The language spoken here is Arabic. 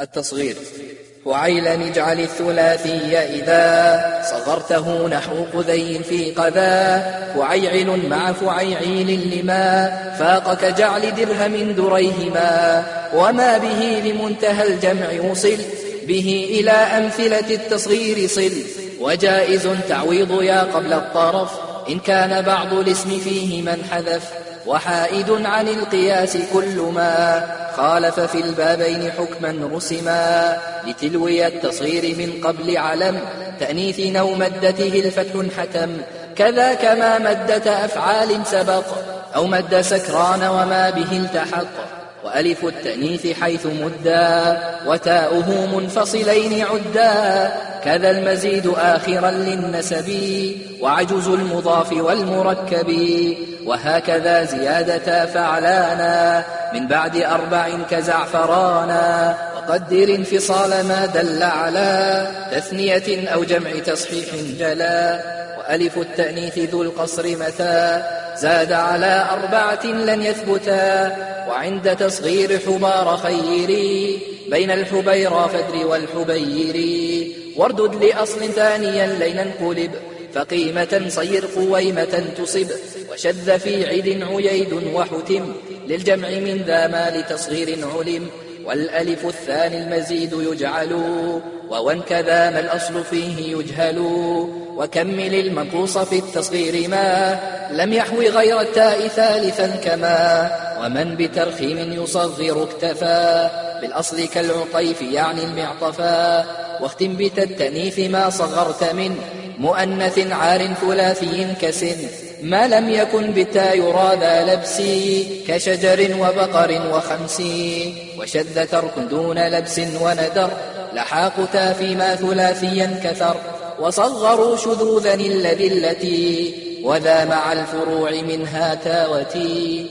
التصغير. فعيلا اجعل الثلاثي إذا صغرته نحو قذي في قذا. فعيعل مع فعيعيل لما فاق كجعل درهم دريهما. وما به لمنتهى الجمع وصل. به إلى أمثلة التصغير صل. وجائز تعويض يا قبل الطرف. إن كان بعض الاسم فيه من حذف. وحائد عن القياس كل ما. خالف في البابين حكما رسما لتلوي التصغير من قبل علم تأنيث نو مدته الفتح حتم. كذا كما مدة أفعال سبق أو مد سكران وما به التحق. وألف التأنيث حيث مدا وتاؤه منفصلين عدا. كذا المزيد آخرا للنسب وعجز المضاف والمركب وهكذا زيادة فعلانا من بعد أربع كزعفرانا وقدر انفصال ما دل على تثنية أو جمع تصحيح جلا وألف التأنيث ذو القصر متى زاد على أربعة لن يثبتا وعند تصغير حمار خيري بين الحبيرى فدر والحبيري واردد لأصل ثانيا لين انقلب فقيمة صير قويمة تصب وشذ في عد عييد وحتم للجمع من ذا ما لتصغير علم. والألف الثاني المزيد يجعل وون كذا ما الأصل فيه يجهل. وكمل المنقوص في التصغير ما لم يحوي غير التاء ثالثا كما ومن بترخيم يصغر اكتفى. بالأصل كالعطيف يعني المعطفا واختم بتا التأنيث ما صغرت من مؤنث عار ثلاثي كسن. ما لم يكن بتا يرى ذا لبسي كشجر وبقر وخمس وشذ ترك دون لبس وندر لحاق تا فيما ثلاثيا كثر وصغروا شذوذا الذي التي وذا مع الفروع منها تا وتي